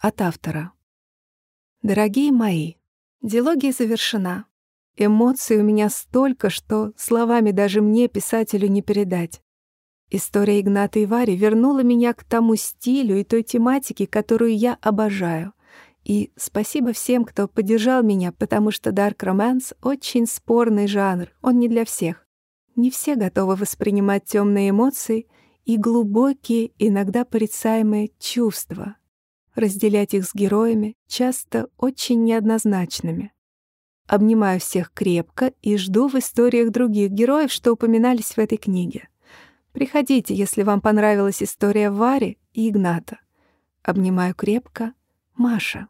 От автора. Дорогие мои, диалогия завершена. Эмоций у меня столько, что словами даже мне, писателю, не передать. История Игната и Вари вернула меня к тому стилю и той тематике, которую я обожаю. И спасибо всем, кто поддержал меня, потому что Dark Romance — очень спорный жанр, он не для всех. Не все готовы воспринимать темные эмоции и глубокие, иногда порицаемые чувства. Разделять их с героями часто очень неоднозначными. Обнимаю всех крепко и жду в историях других героев, что упоминались в этой книге. Приходите, если вам понравилась история Вари и Игната. Обнимаю крепко, Маша.